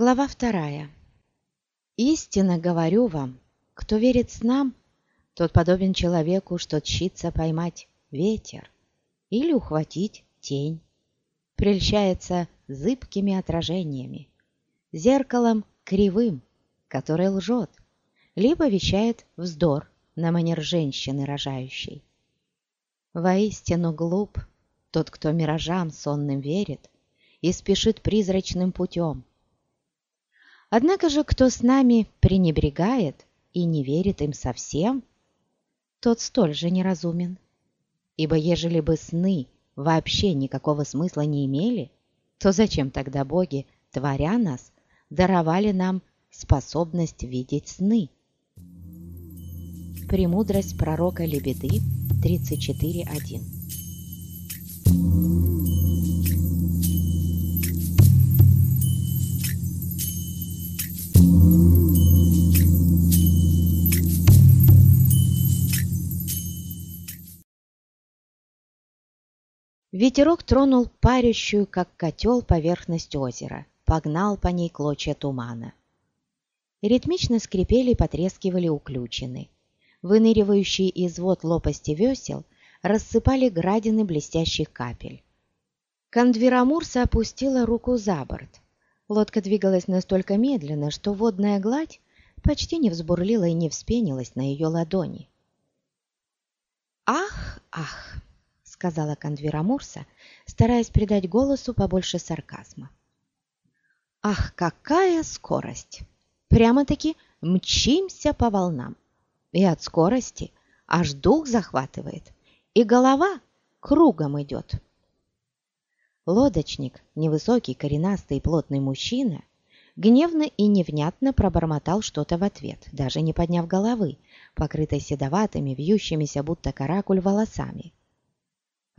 Глава вторая. «Истинно говорю вам, кто верит с нам, тот подобен человеку, что тщится поймать ветер или ухватить тень, прельщается зыбкими отражениями, зеркалом кривым, который лжет, либо вещает вздор на манер женщины рожающей. Воистину глуп тот, кто миражам сонным верит и спешит призрачным путем, Однако же, кто с нами пренебрегает и не верит им совсем, тот столь же неразумен. Ибо ежели бы сны вообще никакого смысла не имели, то зачем тогда боги, творя нас, даровали нам способность видеть сны? Премудрость пророка Лебеды 34.1 Ветерок тронул парящую, как котел, поверхность озера, погнал по ней клочья тумана. Ритмично скрипели и потрескивали уключены. Выныривающие из вод лопасти весел рассыпали градины блестящих капель. Кондверамурса опустила руку за борт. Лодка двигалась настолько медленно, что водная гладь почти не взбурлила и не вспенилась на ее ладони. «Ах, ах!» Сказала Кондвера Мурса, стараясь придать голосу побольше сарказма. «Ах, какая скорость! Прямо-таки мчимся по волнам. И от скорости аж дух захватывает, и голова кругом идет». Лодочник, невысокий, коренастый и плотный мужчина, гневно и невнятно пробормотал что-то в ответ, даже не подняв головы, покрытой седоватыми, вьющимися будто каракуль волосами.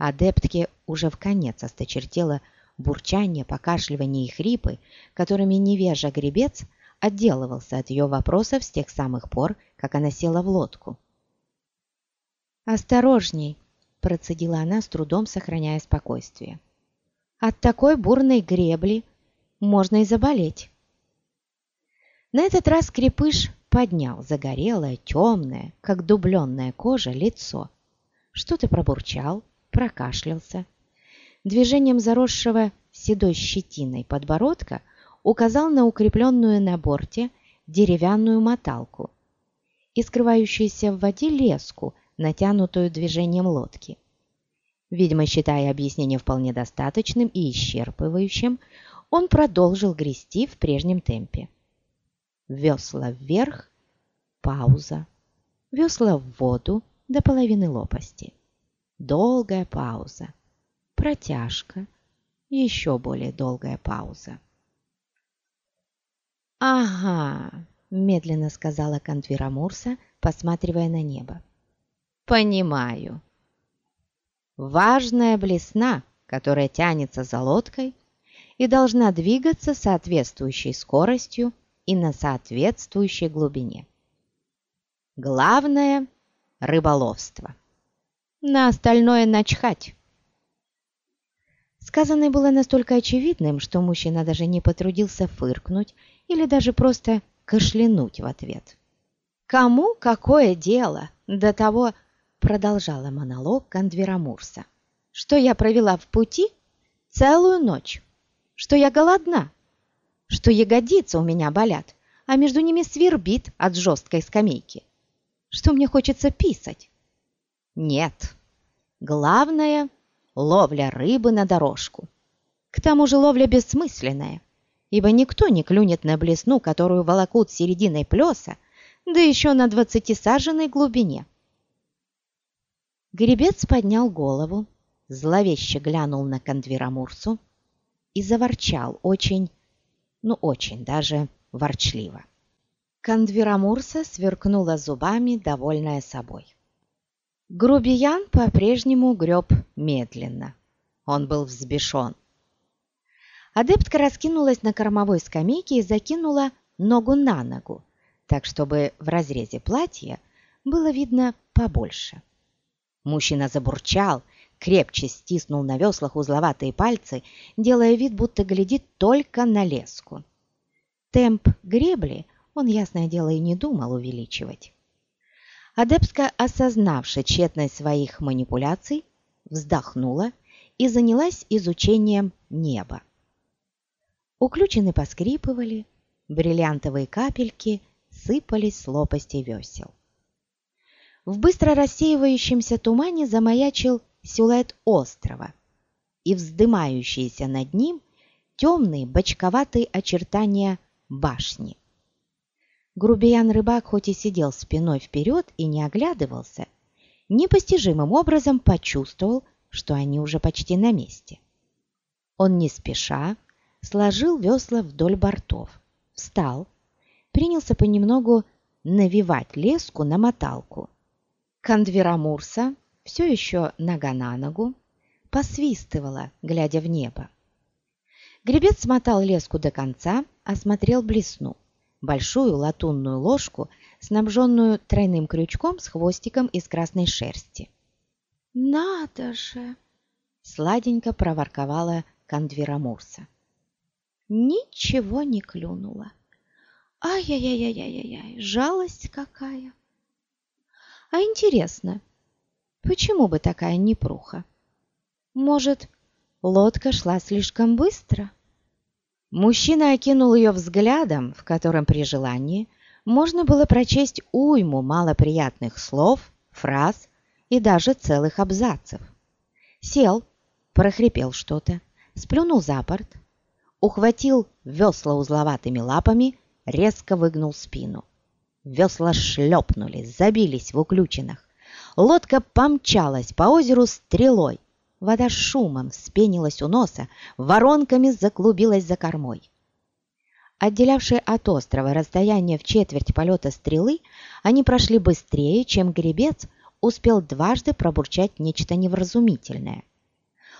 Адептке уже в конец осточертело бурчание, покашливание и хрипы, которыми невежа гребец отделывался от ее вопросов с тех самых пор, как она села в лодку. «Осторожней!» – процедила она, с трудом сохраняя спокойствие. «От такой бурной гребли можно и заболеть!» На этот раз крепыш поднял загорелое, темное, как дубленная кожа, лицо. Что-то пробурчал, прокашлялся. Движением заросшего седой щетиной подбородка указал на укрепленную на борте деревянную моталку и скрывающуюся в воде леску, натянутую движением лодки. Видимо, считая объяснение вполне достаточным и исчерпывающим, он продолжил грести в прежнем темпе. Весла вверх, пауза, весла в воду до половины лопасти. Долгая пауза. Протяжка. Еще более долгая пауза. «Ага», – медленно сказала Кантвира Мурса, посматривая на небо. «Понимаю. Важная блесна, которая тянется за лодкой и должна двигаться соответствующей скоростью и на соответствующей глубине. Главное – рыболовство. На остальное начхать. Сказанное было настолько очевидным, что мужчина даже не потрудился фыркнуть или даже просто кашлянуть в ответ. «Кому какое дело до того?» — продолжала монолог Кандвера Мурса. «Что я провела в пути целую ночь, что я голодна, что ягодицы у меня болят, а между ними свербит от жесткой скамейки, что мне хочется писать, нет. Главное – ловля рыбы на дорожку. К тому же ловля бессмысленная, ибо никто не клюнет на блесну, которую волокут серединой плеса, да еще на двадцатисаженной глубине. Гребец поднял голову, зловеще глянул на Кондверамурсу и заворчал очень, ну очень даже ворчливо. Кондверамурса сверкнула зубами, довольная собой. Грубиян по-прежнему греб медленно. Он был взбешен. Адептка раскинулась на кормовой скамейке и закинула ногу на ногу, так чтобы в разрезе платья было видно побольше. Мужчина забурчал, крепче стиснул на веслах узловатые пальцы, делая вид, будто глядит только на леску. Темп гребли он, ясное дело, и не думал увеличивать. Адепска, осознавши тщетность своих манипуляций, вздохнула и занялась изучением неба. Уключены поскрипывали, бриллиантовые капельки сыпались с лопастей весел. В быстро рассеивающемся тумане замаячил силуэт острова и вздымающиеся над ним темные бочковатые очертания башни. Грубиян-рыбак хоть и сидел спиной вперед и не оглядывался, непостижимым образом почувствовал, что они уже почти на месте. Он не спеша сложил весла вдоль бортов, встал, принялся понемногу навивать леску на моталку. Кандверамурса, все еще нога на ногу, посвистывала, глядя в небо. Гребец смотал леску до конца, осмотрел блесну большую латунную ложку, снабженную тройным крючком с хвостиком из красной шерсти. «Надо же!» — сладенько проворковала Кандвера Мурса. Ничего не клюнула. Ай-яй-яй-яй-яй-яй, жалость какая! А интересно, почему бы такая непруха? Может, лодка шла слишком быстро?» Мужчина окинул ее взглядом, в котором при желании можно было прочесть уйму малоприятных слов, фраз и даже целых абзацев. Сел, прохрипел что-то, сплюнул за борт, ухватил весла узловатыми лапами, резко выгнул спину. Весла шлепнули, забились в уключенных. Лодка помчалась по озеру стрелой, Вода шумом вспенилась у носа, воронками заклубилась за кормой. Отделявшие от острова расстояние в четверть полета стрелы, они прошли быстрее, чем гребец успел дважды пробурчать нечто невразумительное.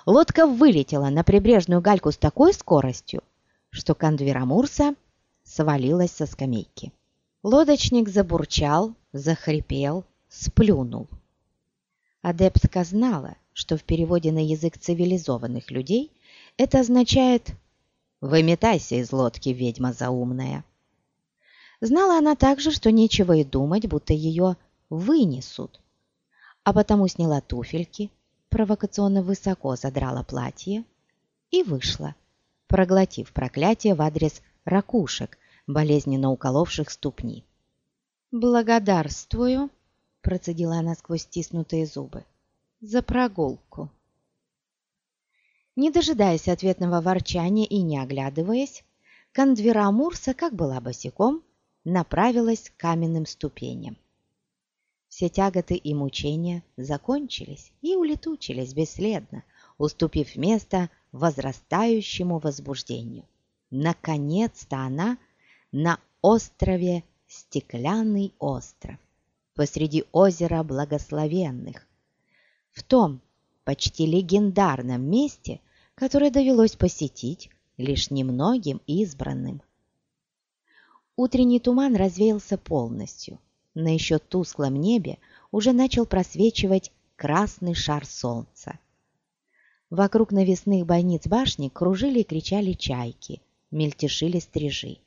Лодка вылетела на прибрежную гальку с такой скоростью, что Кандвера Мурса свалилась со скамейки. Лодочник забурчал, захрипел, сплюнул. Адептка знала, что в переводе на язык цивилизованных людей это означает «выметайся из лодки, ведьма заумная». Знала она также, что нечего и думать, будто ее вынесут, а потому сняла туфельки, провокационно высоко задрала платье и вышла, проглотив проклятие в адрес ракушек, болезненно уколовших ступни. «Благодарствую», – процедила она сквозь стиснутые зубы за прогулку. Не дожидаясь ответного ворчания и не оглядываясь, Кандвера Мурса, как была босиком, направилась к каменным ступеням. Все тяготы и мучения закончились и улетучились бесследно, уступив место возрастающему возбуждению. Наконец-то она на острове Стеклянный остров, посреди озера благословенных, в том почти легендарном месте, которое довелось посетить лишь немногим избранным. Утренний туман развеялся полностью. На еще тусклом небе уже начал просвечивать красный шар солнца. Вокруг навесных бойниц башни кружили и кричали чайки, мельтешили стрижи.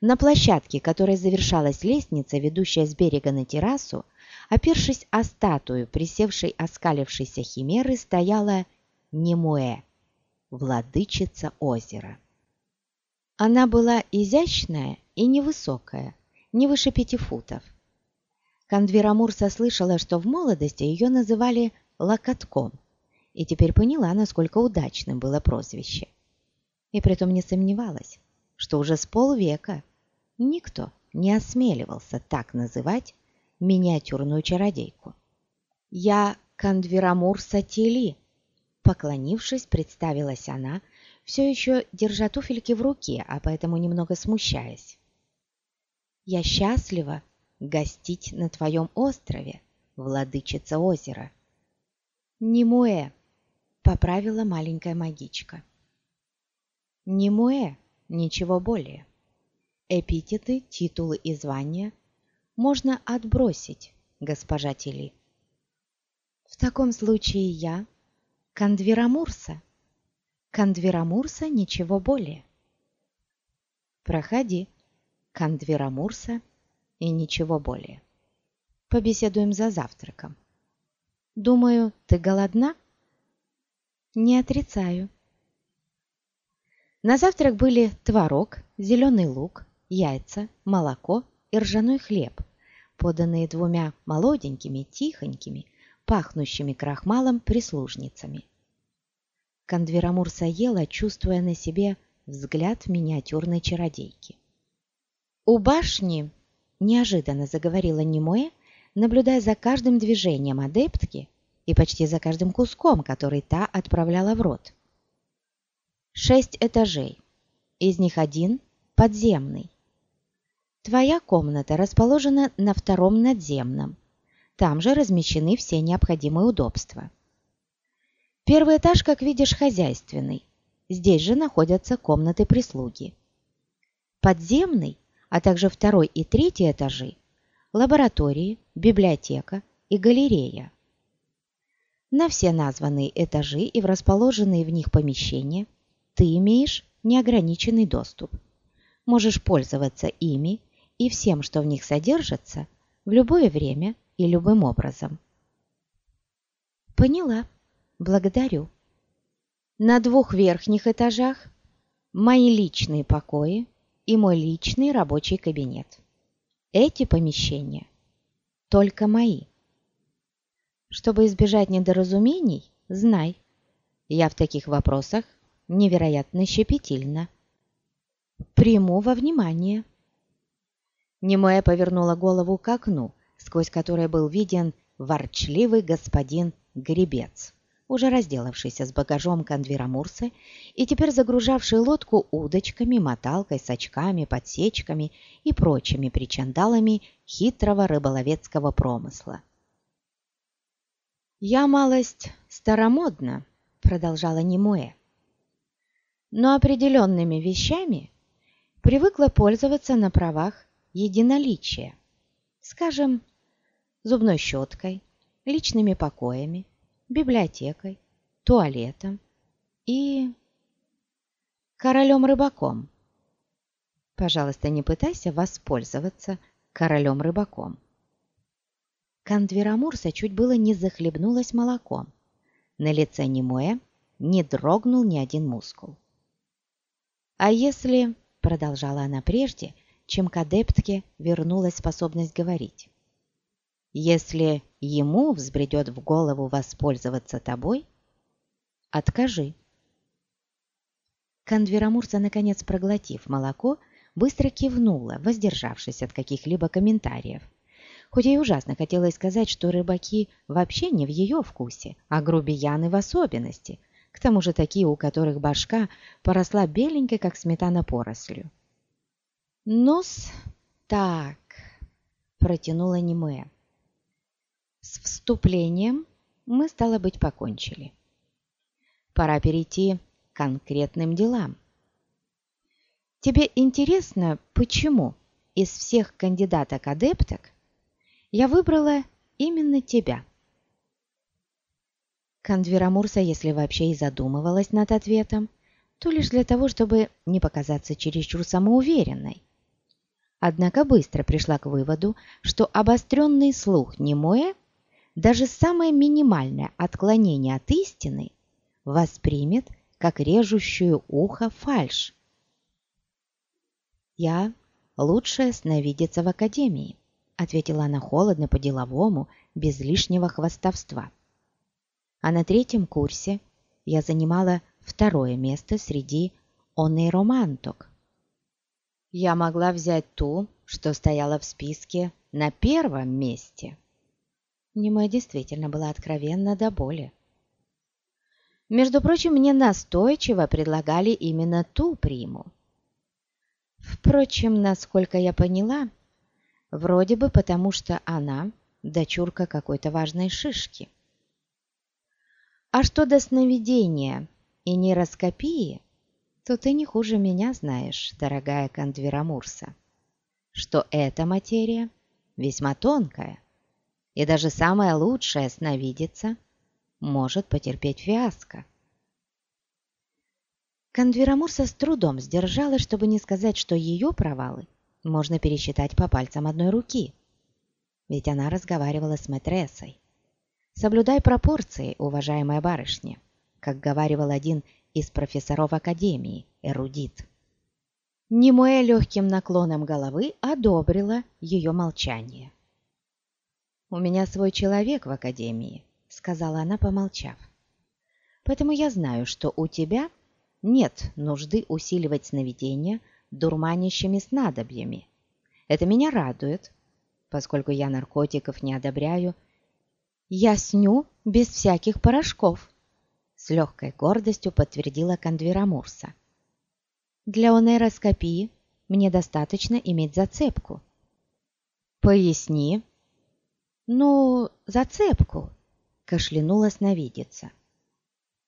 На площадке, которой завершалась лестница, ведущая с берега на террасу, Опершись о статую, присевшей оскалившейся химеры, стояла Немуэ, владычица озера. Она была изящная и невысокая, не выше пяти футов. Кандвера слышала, что в молодости ее называли «локотком», и теперь поняла, насколько удачным было прозвище. И притом не сомневалась, что уже с полвека никто не осмеливался так называть миниатюрную чародейку. «Я Кандверамур Сатили», — поклонившись, представилась она, все еще держа туфельки в руке, а поэтому немного смущаясь. «Я счастлива гостить на твоем острове, владычица озера». «Немуэ», — поправила маленькая магичка. «Немуэ, ничего более. Эпитеты, титулы и звания можно отбросить, госпожа Тили. В таком случае я Кандверамурса. Кандверамурса ничего более. Проходи, Кандвера Мурса и ничего более. Побеседуем за завтраком. Думаю, ты голодна? Не отрицаю. На завтрак были творог, зеленый лук, яйца, молоко и ржаной хлеб, поданные двумя молоденькими, тихонькими, пахнущими крахмалом прислужницами. Кандверамурса ела, чувствуя на себе взгляд миниатюрной чародейки. «У башни!» – неожиданно заговорила Немоя, наблюдая за каждым движением адептки и почти за каждым куском, который та отправляла в рот. Шесть этажей, из них один подземный. Твоя комната расположена на втором надземном. Там же размещены все необходимые удобства. Первый этаж, как видишь, хозяйственный. Здесь же находятся комнаты прислуги. Подземный, а также второй и третий этажи – лаборатории, библиотека и галерея. На все названные этажи и в расположенные в них помещения ты имеешь неограниченный доступ. Можешь пользоваться ими и всем, что в них содержится, в любое время и любым образом. Поняла. Благодарю. На двух верхних этажах мои личные покои и мой личный рабочий кабинет. Эти помещения только мои. Чтобы избежать недоразумений, знай, я в таких вопросах невероятно щепетильна. Приму во внимание. Немоя повернула голову к окну, сквозь которое был виден ворчливый господин Гребец, уже разделавшийся с багажом конвера Мурсы и теперь загружавший лодку удочками, моталкой, сачками, подсечками и прочими причандалами хитрого рыболовецкого промысла. «Я малость старомодна», — продолжала Немуэ, «но определенными вещами привыкла пользоваться на правах единоличия, скажем, зубной щеткой, личными покоями, библиотекой, туалетом и королем-рыбаком. Пожалуйста, не пытайся воспользоваться королем-рыбаком. Кандверамурса чуть было не захлебнулась молоком. На лице Немоя не дрогнул ни один мускул. «А если...» — продолжала она прежде, чем к адептке вернулась способность говорить. «Если ему взбредет в голову воспользоваться тобой, откажи». Кандверамурса, наконец проглотив молоко, быстро кивнула, воздержавшись от каких-либо комментариев. Хоть ей ужасно хотелось сказать, что рыбаки вообще не в ее вкусе, а грубияны в особенности, к тому же такие, у которых башка поросла беленькой, как сметана порослью. «Ну-с, так», — протянула Немея. «С вступлением мы, стало быть, покончили. Пора перейти к конкретным делам. Тебе интересно, почему из всех кандидаток-адепток я выбрала именно тебя?» Кандвера Мурса, если вообще и задумывалась над ответом, то лишь для того, чтобы не показаться чересчур самоуверенной однако быстро пришла к выводу, что обостренный слух Немоя даже самое минимальное отклонение от истины воспримет как режущую ухо фальшь. «Я лучшая сновидица в академии», — ответила она холодно по-деловому, без лишнего хвастовства. А на третьем курсе я занимала второе место среди онейроманток я могла взять ту, что стояла в списке на первом месте. Немая действительно была откровенна до боли. Между прочим, мне настойчиво предлагали именно ту приму. Впрочем, насколько я поняла, вроде бы потому, что она дочурка какой-то важной шишки. А что до сновидения и нейроскопии – то ты не хуже меня знаешь, дорогая Кандвера Мурса, что эта материя весьма тонкая, и даже самая лучшая сновидица может потерпеть фиаско. Кондверамурса с трудом сдержала, чтобы не сказать, что ее провалы можно пересчитать по пальцам одной руки. Ведь она разговаривала с матрессой. «Соблюдай пропорции, уважаемая барышня», как говаривал один из профессоров Академии, эрудит. Немоя легким наклоном головы одобрила ее молчание. «У меня свой человек в Академии», — сказала она, помолчав. «Поэтому я знаю, что у тебя нет нужды усиливать сновидения дурманящими снадобьями. Это меня радует, поскольку я наркотиков не одобряю. Я сню без всяких порошков», — с легкой гордостью подтвердила Кондвера Мурса. «Для онейроскопии мне достаточно иметь зацепку». «Поясни», «Ну, зацепку», — кашлянула сновидица.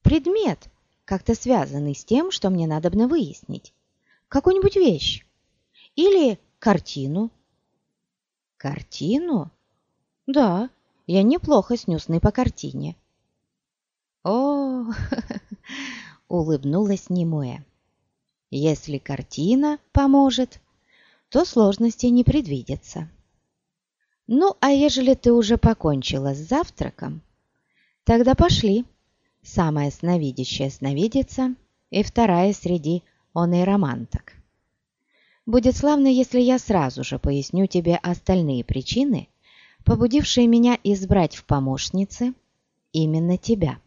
«Предмет, как-то связанный с тем, что мне надобно выяснить. Какую-нибудь вещь. Или картину». «Картину?» «Да, я неплохо сню сны по картине». «О!» — улыбнулась Немуэ. «Если картина поможет, то сложностей не предвидится». «Ну, а ежели ты уже покончила с завтраком, тогда пошли. Самая сновидящая сновидица и вторая среди он и романток. Будет славно, если я сразу же поясню тебе остальные причины, побудившие меня избрать в помощнице именно тебя».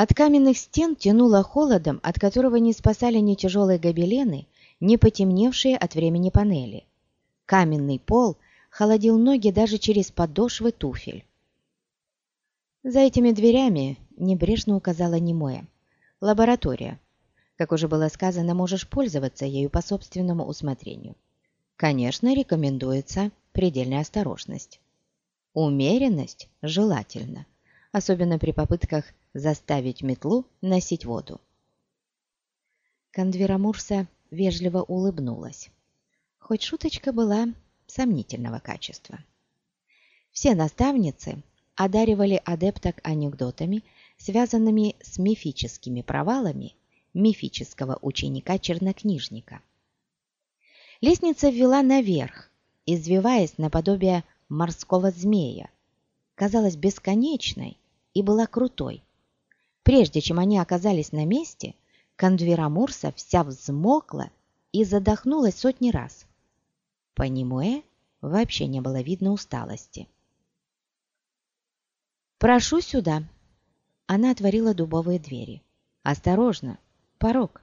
От каменных стен тянуло холодом, от которого не спасали ни тяжелые гобелены, ни потемневшие от времени панели. Каменный пол – холодил ноги даже через подошвы туфель. За этими дверями небрежно указала Немоя. Лаборатория. Как уже было сказано, можешь пользоваться ею по собственному усмотрению. Конечно, рекомендуется предельная осторожность. Умеренность желательно, особенно при попытках заставить метлу носить воду. Кондвера Мурса вежливо улыбнулась. Хоть шуточка была сомнительного качества. Все наставницы одаривали адепток анекдотами, связанными с мифическими провалами мифического ученика-чернокнижника. Лестница ввела наверх, извиваясь наподобие морского змея, казалась бесконечной и была крутой. Прежде чем они оказались на месте, Кондвера Мурса вся взмокла и задохнулась сотни раз. По Немуэ вообще не было видно усталости. «Прошу сюда!» Она отворила дубовые двери. «Осторожно! Порог!»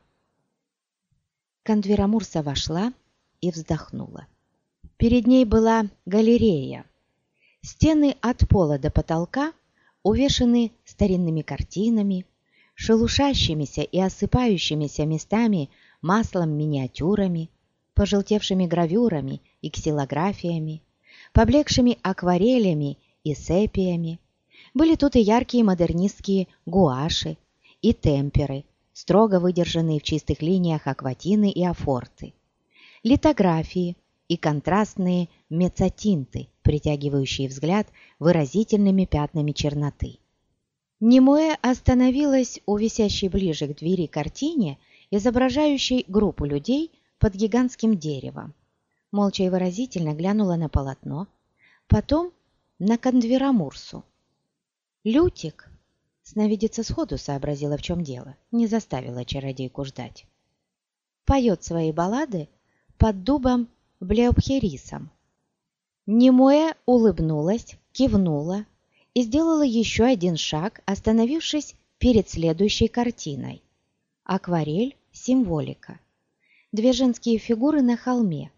Кондверамурса вошла и вздохнула. Перед ней была галерея. Стены от пола до потолка увешаны старинными картинами, шелушащимися и осыпающимися местами маслом миниатюрами, пожелтевшими гравюрами и ксилографиями, поблекшими акварелями и сепиями. Были тут и яркие модернистские гуаши, и темперы, строго выдержанные в чистых линиях акватины и афорты, литографии и контрастные мецатинты, притягивающие взгляд выразительными пятнами черноты. Немуэ остановилась у висящей ближе к двери картине, изображающей группу людей под гигантским деревом. Молча и выразительно глянула на полотно, потом на Кондверамурсу. «Лютик!» Сновидица сходу сообразила, в чем дело, не заставила чародейку ждать. Поет свои баллады под дубом Блеопхерисом. Немоя улыбнулась, кивнула и сделала еще один шаг, остановившись перед следующей картиной. Акварель – символика. Две женские фигуры на холме.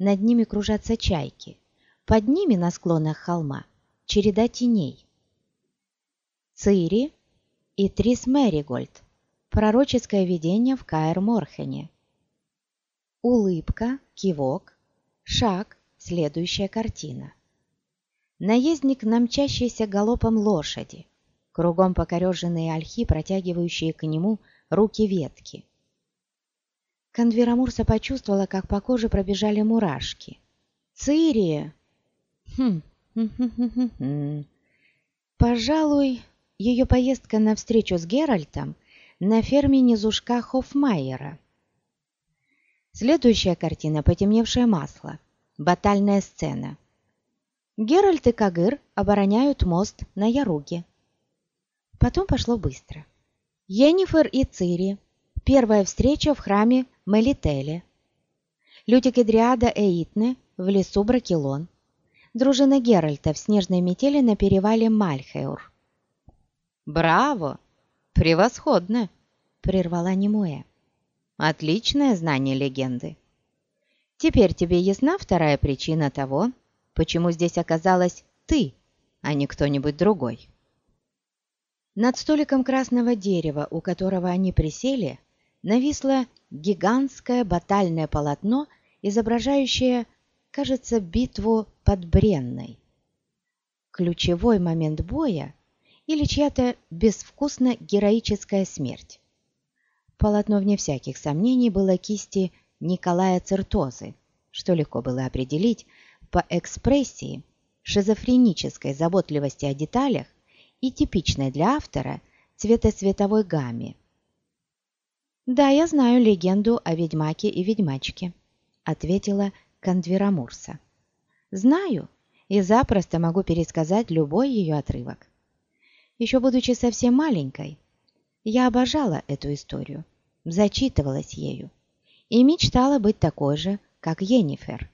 Над ними кружатся чайки. Под ними на склонах холма череда теней. Цири и Трис Мэригольд. Пророческое видение в Каэр-Морхене. Улыбка, кивок, шаг, следующая картина. Наездник на мчащейся галопом лошади, кругом покореженные ольхи, протягивающие к нему руки ветки. Конверамурса почувствовала, как по коже пробежали мурашки. «Цири!» хм, хм, хм, хм, Пожалуй, ее поездка на встречу с Геральтом на ферме низушка Хофмайера. Следующая картина «Потемневшее масло». Батальная сцена. Геральт и Кагыр обороняют мост на Яруге. Потом пошло быстро. Йеннифер и Цири. Первая встреча в храме Мелителе. Люди Кедриада Эйтны в лесу Бракелон. Дружина Геральта в снежной метели на перевале Мальхеур. «Браво! Превосходно!» — прервала Немуэ. «Отличное знание легенды. Теперь тебе ясна вторая причина того, почему здесь оказалась ты, а не кто-нибудь другой?» Над столиком красного дерева, у которого они присели, нависло гигантское батальное полотно, изображающее, кажется, битву под Бренной. Ключевой момент боя или чья-то безвкусно героическая смерть. Полотно, вне всяких сомнений, было кисти Николая Циртозы, что легко было определить по экспрессии, шизофренической заботливости о деталях и типичной для автора цветосветовой гамме. «Да, я знаю легенду о ведьмаке и ведьмачке», — ответила Кандвера Мурса. «Знаю и запросто могу пересказать любой ее отрывок. Еще будучи совсем маленькой, я обожала эту историю, зачитывалась ею и мечтала быть такой же, как Йеннифер.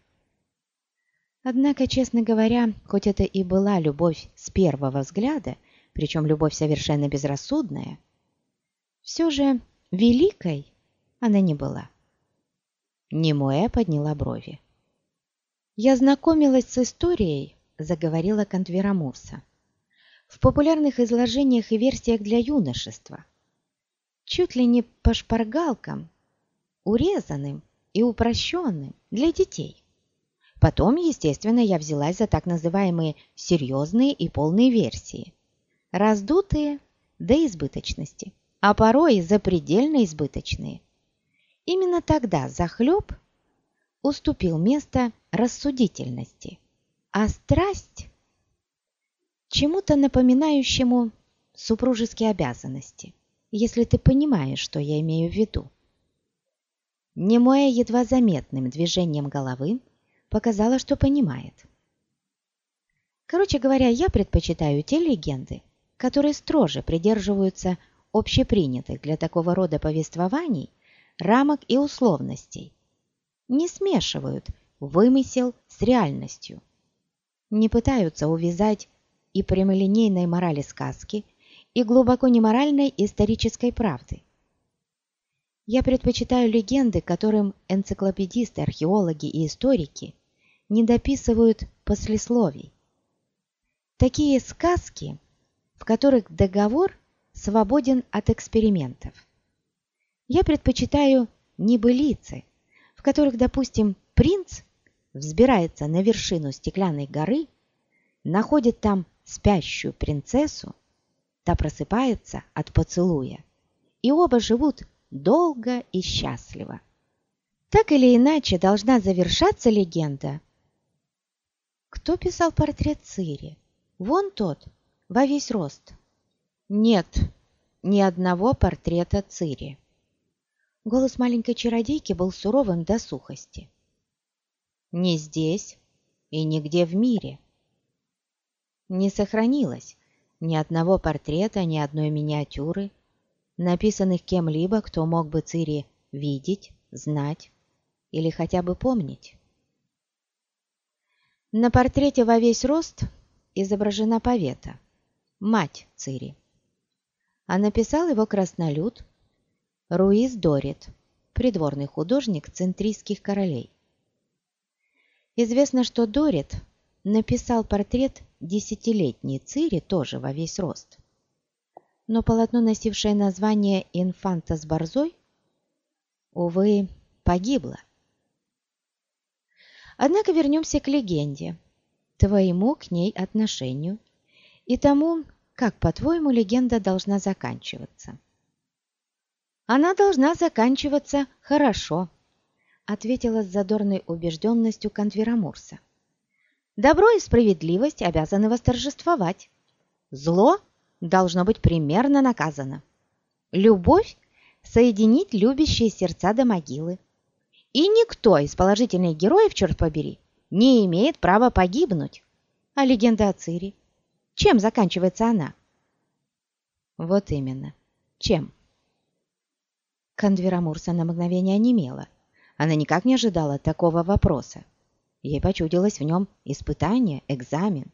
Однако, честно говоря, хоть это и была любовь с первого взгляда, причем любовь совершенно безрассудная, все же великой она не была. Немуэ подняла брови. «Я знакомилась с историей», — заговорила Кантвера Мурса, «в популярных изложениях и версиях для юношества, чуть ли не по шпаргалкам, урезанным и упрощенным для детей. Потом, естественно, я взялась за так называемые серьезные и полные версии, раздутые до избыточности, а порой и запредельно избыточные. Именно тогда захлеб уступил место рассудительности, а страсть чему-то напоминающему супружеские обязанности, если ты понимаешь, что я имею в виду. Немое едва заметным движением головы показала, что понимает. Короче говоря, я предпочитаю те легенды, которые строже придерживаются общепринятых для такого рода повествований рамок и условностей, не смешивают вымысел с реальностью, не пытаются увязать и прямолинейной морали сказки, и глубоко неморальной исторической правды. Я предпочитаю легенды, которым энциклопедисты, археологи и историки не дописывают послесловий. Такие сказки – в которых договор свободен от экспериментов. Я предпочитаю небылицы, в которых, допустим, принц взбирается на вершину стеклянной горы, находит там спящую принцессу, та просыпается от поцелуя, и оба живут долго и счастливо. Так или иначе должна завершаться легенда. Кто писал портрет Цири? Вон тот, во весь рост. Нет ни одного портрета Цири. Голос маленькой чародейки был суровым до сухости. Не здесь и нигде в мире. Не сохранилось ни одного портрета, ни одной миниатюры, написанных кем-либо, кто мог бы Цири видеть, знать или хотя бы помнить. На портрете во весь рост изображена повета – мать Цири. А написал его краснолюд Руиз Дорит, придворный художник центрийских королей. Известно, что Дорит написал портрет десятилетней Цири тоже во весь рост. Но полотно, носившее название «Инфанта с борзой», увы, погибло. Однако вернемся к легенде, твоему к ней отношению – и тому, как, по-твоему, легенда должна заканчиваться. Она должна заканчиваться хорошо, ответила с задорной убежденностью Контверамурса. Добро и справедливость обязаны восторжествовать. Зло должно быть примерно наказано. Любовь соединить любящие сердца до могилы. И никто из положительных героев, черт побери, не имеет права погибнуть. А легенда о Цири? Чем заканчивается она? Вот именно. Чем? Кандвера Мурса на мгновение онемела. Она никак не ожидала такого вопроса. Ей почудилось в нем испытание, экзамен.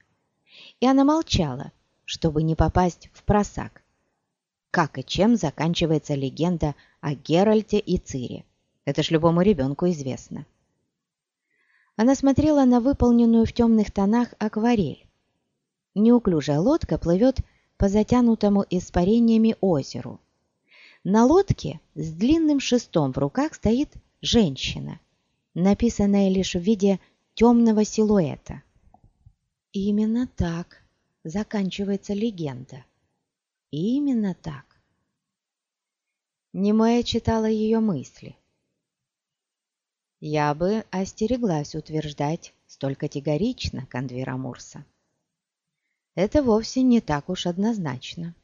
И она молчала, чтобы не попасть в просак. Как и чем заканчивается легенда о Геральте и Цире? Это ж любому ребенку известно. Она смотрела на выполненную в темных тонах акварель. Неуклюжая лодка плывет по затянутому испарениями озеру. На лодке с длинным шестом в руках стоит женщина, написанная лишь в виде темного силуэта. Именно так заканчивается легенда. Именно так. Немая читала ее мысли. Я бы остереглась утверждать столь категорично Кандвера Мурса. Это вовсе не так уж однозначно.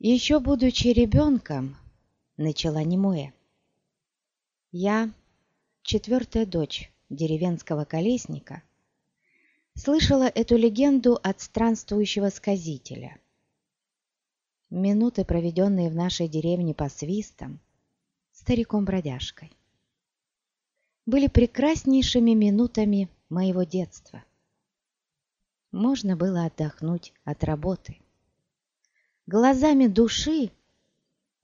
Еще будучи ребенком, начала Немуэ, я, четвертая дочь деревенского колесника, слышала эту легенду от странствующего сказителя. Минуты, проведенные в нашей деревне по свистам, стариком-бродяжкой, были прекраснейшими минутами моего детства. Можно было отдохнуть от работы. Глазами души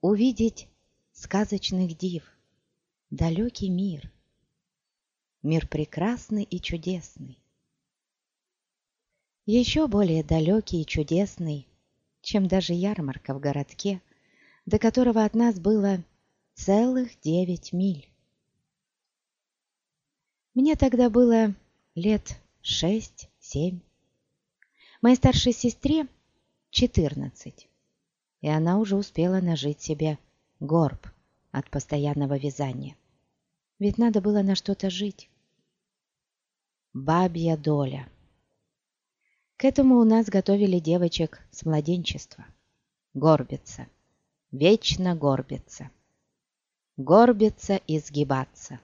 увидеть сказочных див, далекий мир, мир прекрасный и чудесный. Еще более далекий и чудесный, чем даже ярмарка в городке, до которого от нас было целых девять миль. Мне тогда было лет шесть-семь. Моей старшей сестре четырнадцать, и она уже успела нажить себе горб от постоянного вязания. Ведь надо было на что-то жить. Бабья доля — к этому у нас готовили девочек с младенчества. Горбиться. Вечно горбиться. Горбиться и сгибаться.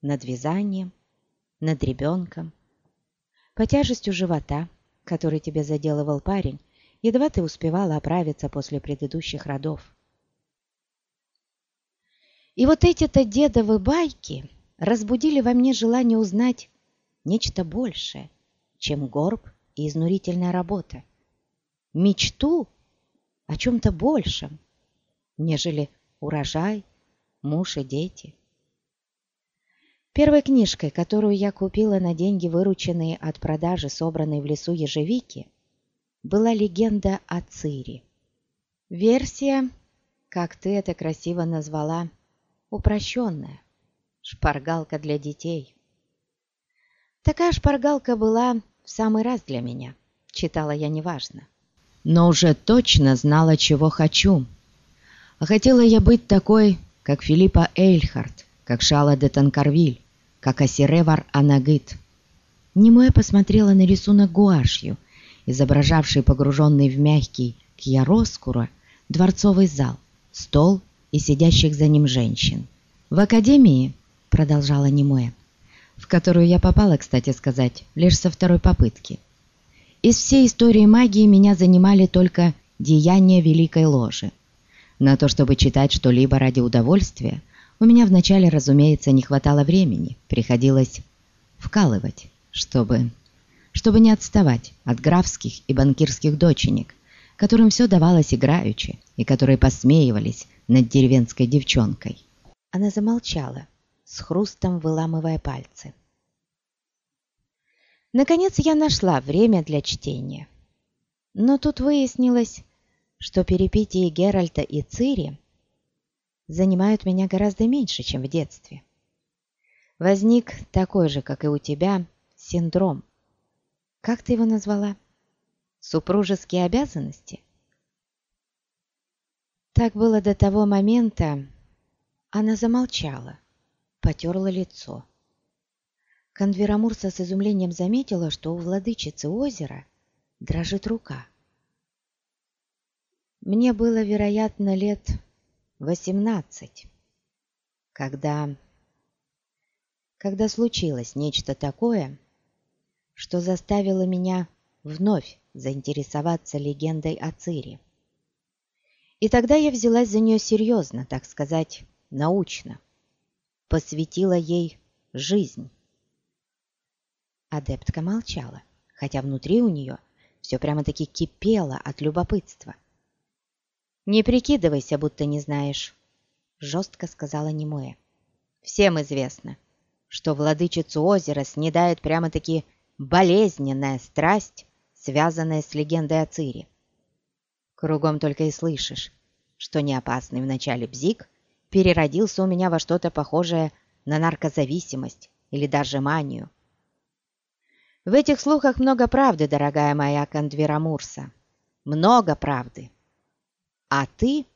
Над вязанием, над ребенком. По тяжестью живота, который тебе заделывал парень, едва ты успевала оправиться после предыдущих родов. И вот эти-то дедовы байки разбудили во мне желание узнать нечто большее, чем горб и изнурительная работа. Мечту о чем-то большем, нежели урожай, муж и дети. Первой книжкой, которую я купила на деньги, вырученные от продажи собранной в лесу ежевики, была легенда о Цири. Версия, как ты это красиво назвала, упрощенная, шпаргалка для детей. Такая шпаргалка была в самый раз для меня. Читала я неважно. Но уже точно знала, чего хочу. Хотела я быть такой, как Филиппа Эйльхарт, как Шала де Танкарвиль, как Асиревар Анагыт. Немоя посмотрела на рисунок гуашью, изображавший погруженный в мягкий кьяроскура дворцовый зал, стол и сидящих за ним женщин. В академии, продолжала Немоя, в которую я попала, кстати сказать, лишь со второй попытки. Из всей истории магии меня занимали только деяния Великой Ложи. На то, чтобы читать что-либо ради удовольствия, у меня вначале, разумеется, не хватало времени, приходилось вкалывать, чтобы... чтобы не отставать от графских и банкирских доченек, которым все давалось играючи и которые посмеивались над деревенской девчонкой. Она замолчала, с хрустом выламывая пальцы. Наконец я нашла время для чтения. Но тут выяснилось, что перипетии Геральта и Цири занимают меня гораздо меньше, чем в детстве. Возник такой же, как и у тебя, синдром. Как ты его назвала? Супружеские обязанности? Так было до того момента, она замолчала потерла лицо. Конверамурса с изумлением заметила, что у владычицы озера дрожит рука. Мне было, вероятно, лет восемнадцать, когда... когда случилось нечто такое, что заставило меня вновь заинтересоваться легендой о Цире. И тогда я взялась за нее серьезно, так сказать, научно. Посвятила ей жизнь. Адептка молчала, хотя внутри у нее все прямо-таки кипело от любопытства. «Не прикидывайся, будто не знаешь», — жестко сказала Немуэ. «Всем известно, что владычицу озера снедает прямо-таки болезненная страсть, связанная с легендой о Цире. Кругом только и слышишь, что неопасный в начале бзик переродился у меня во что-то похожее на наркозависимость или даже манию. В этих слухах много правды, дорогая моя Кандвера Мурса. Много правды. А ты,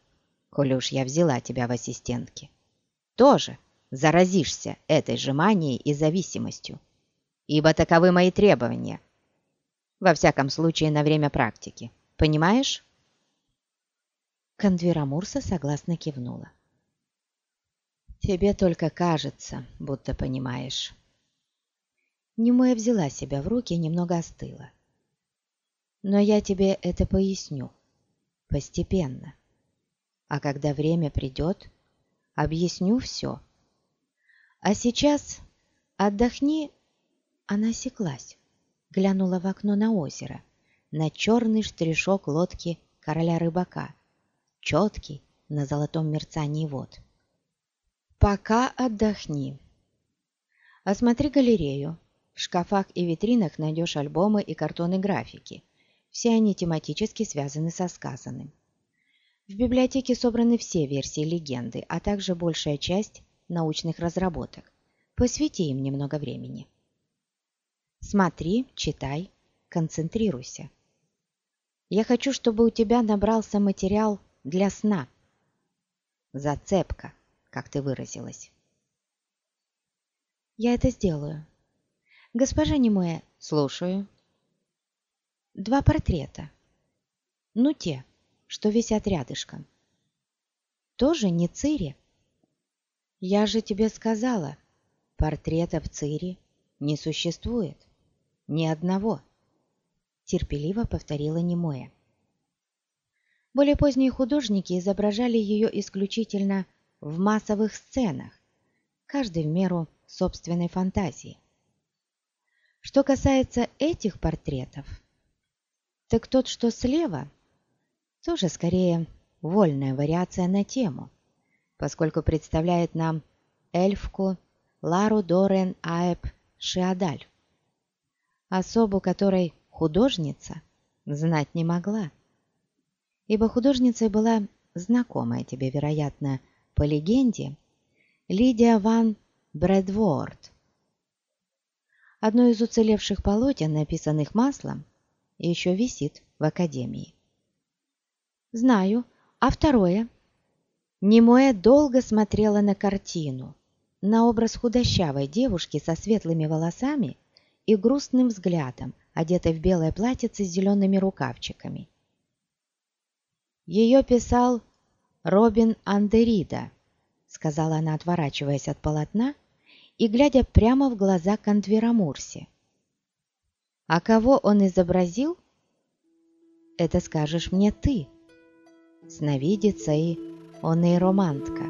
коли уж я взяла тебя в ассистентки, тоже заразишься этой же манией и зависимостью, ибо таковы мои требования. Во всяком случае, на время практики. Понимаешь? Кандвера Мурса согласно кивнула. «Тебе только кажется, будто понимаешь». Немоя взяла себя в руки и немного остыла. «Но я тебе это поясню. Постепенно. А когда время придет, объясню все. А сейчас отдохни...» Она осеклась, глянула в окно на озеро, на черный штришок лодки короля рыбака — четкий на золотом мерцании вод. Пока отдохни. Осмотри галерею. В шкафах и витринах найдешь альбомы и картоны графики. Все они тематически связаны со сказанным. В библиотеке собраны все версии легенды, а также большая часть научных разработок. Посвяти им немного времени. Смотри, читай, концентрируйся. Я хочу, чтобы у тебя набрался материал для сна. Зацепка, как ты выразилась. Я это сделаю. Госпожа Немуэ, слушаю. Два портрета. Ну, те, что висят рядышком. Тоже не Цири? Я же тебе сказала, портретов Цири не существует. Ни одного. Терпеливо повторила Немуэ. Более поздние художники изображали ее исключительно в массовых сценах, каждый в меру собственной фантазии. Что касается этих портретов, так тот, что слева, тоже скорее вольная вариация на тему, поскольку представляет нам эльфку Лару Дорен Аэб Шиадаль, особу которой художница знать не могла ибо художницей была знакомая тебе, вероятно, по легенде, Лидия ван Брэдворд. Одно из уцелевших полотен, написанных маслом, еще висит в Академии. Знаю, а второе? Немоя долго смотрела на картину, на образ худощавой девушки со светлыми волосами и грустным взглядом, одетой в белое платьице с зелеными рукавчиками. Ее писал Робин Андерида, сказала она, отворачиваясь от полотна и глядя прямо в глаза Кандверамурси. А кого он изобразил? Это скажешь мне ты, сновидица и он и романтка.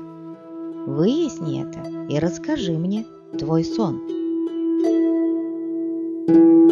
Выясни это и расскажи мне твой сон. Música